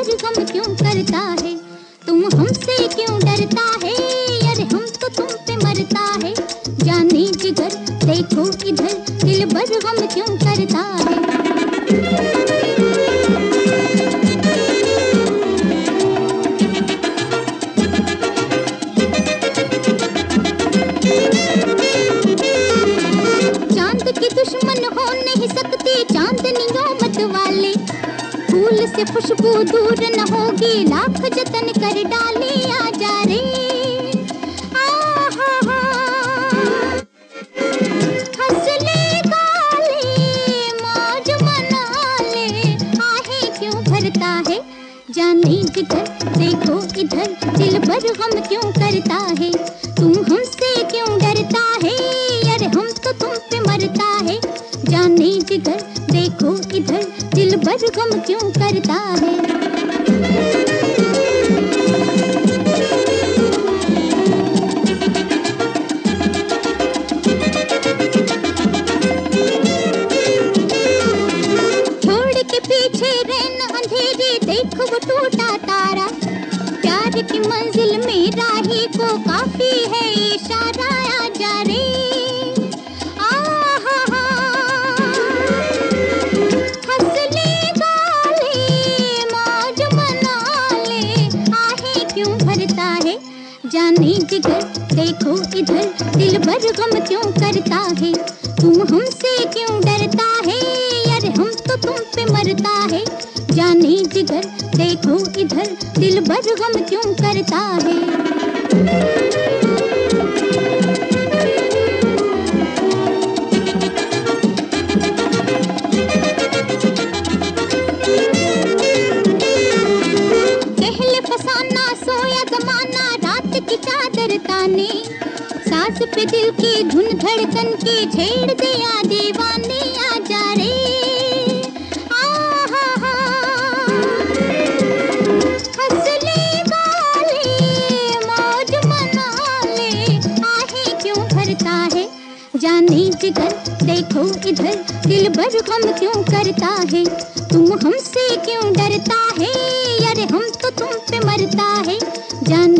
पर गम क्यों करता है? तुम हमसे क्यों डरता है? यार हम तो तुम पे मरता है। जाने जिगर देखो इधर, दिल पर गम फूल से खुशबू दूर न होगी। लाख जतन कर डाले आ जा रे जाने जिगर देखो इधर। दिल पर गम क्यों करता है? तुम हमसे क्यों डरता दिल पर गम क्यों करता है? छोड़ के पीछे रहना अंधेरे, देखो वो टूटा तारा। प्यार की मंजिल में राही को काफ़ी है जाने जिगर, देखो इधर, दिल भर गम क्यों करता है? तुम हमसे क्यों डरता है? यार हम तो तुम पे मरता है। जाने जिगर, देखो इधर, दिल भर गम क्यों करता है? ताने सास पे दिल की धुन धड़कन की छेड़ दिया दीवाने, आ जा रे। जाने जिगर देखो इधर, दिल भर गम क्यों करता है? तुम हमसे क्यों डरता है?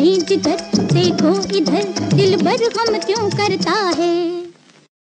जाने जिगर देखो इधर दिल भर हम क्यों करता है?